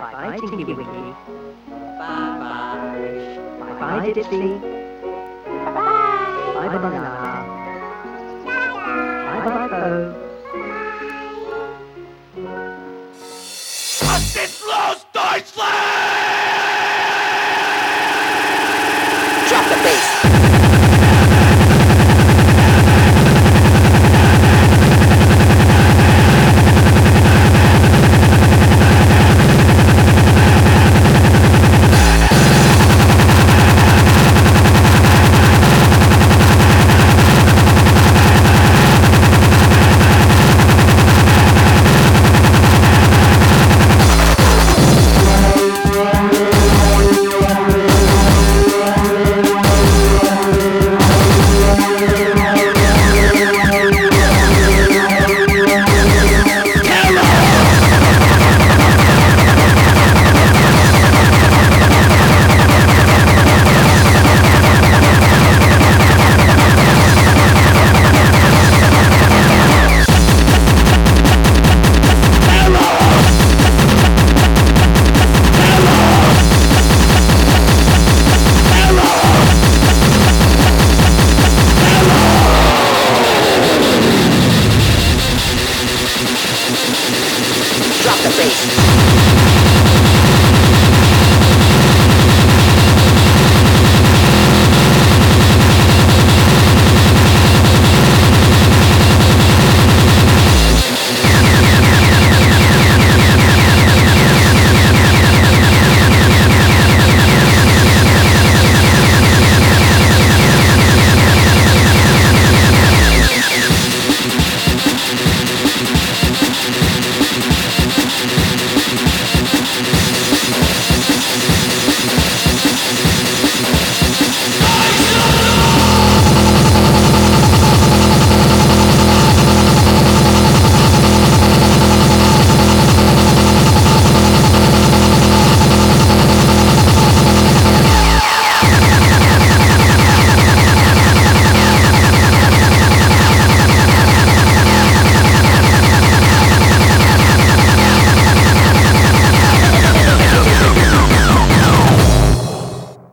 Bye bye, Tinky Winky. Bye bye. Bye bye, Dipsy. Bye bye. Bye bye, Banana. Bye bye, Po. Was ist los, Deutschland? Drop the bass.